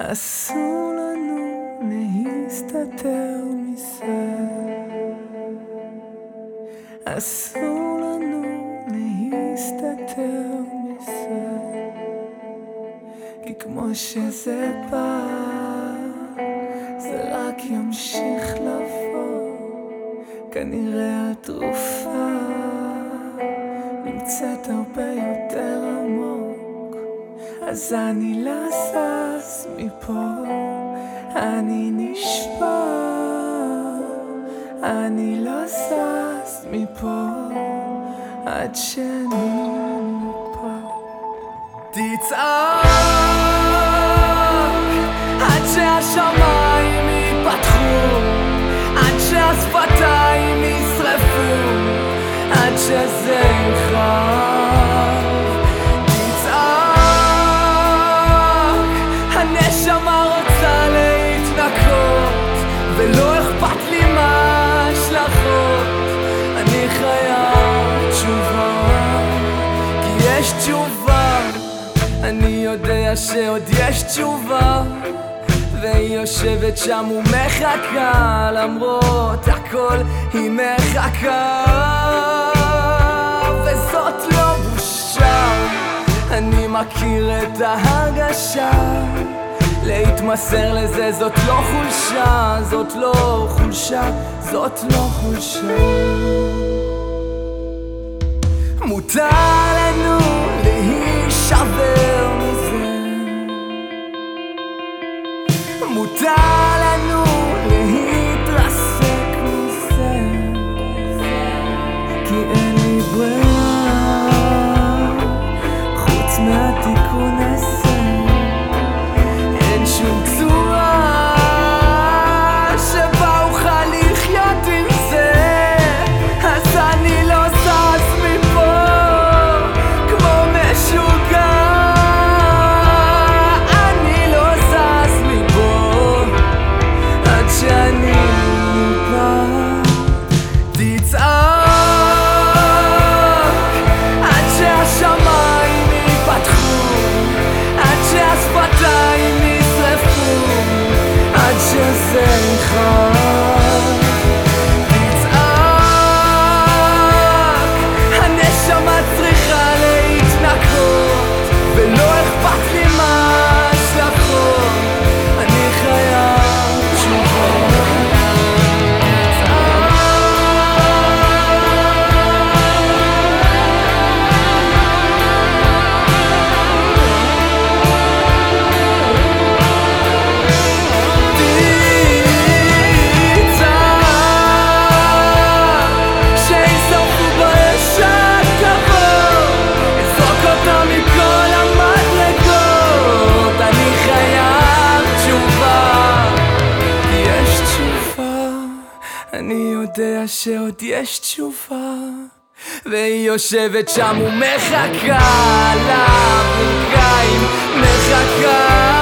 אסור לנו להסתתר מזה. אסור לנו להסתתר מזה. כי כמו שזה בא זה רק ימשיך לבוא. כנראה התרופה נמצאת הרבה יותר אז אני לא זז מפה, אני נשבע אני לא זז מפה עד שאני נפה תצעק יודע שעוד יש תשובה והיא יושבת שם ומחכה למרות הכל היא מחכה. וזאת לא בושה אני מכיר את ההרגשה להתמסר לזה זאת לא חולשה זאת לא חולשה זאת לא חולשה. מותר לנו עד שעוד יש תשובה. והיא יושבת שם ומחכה לברכיים מחכה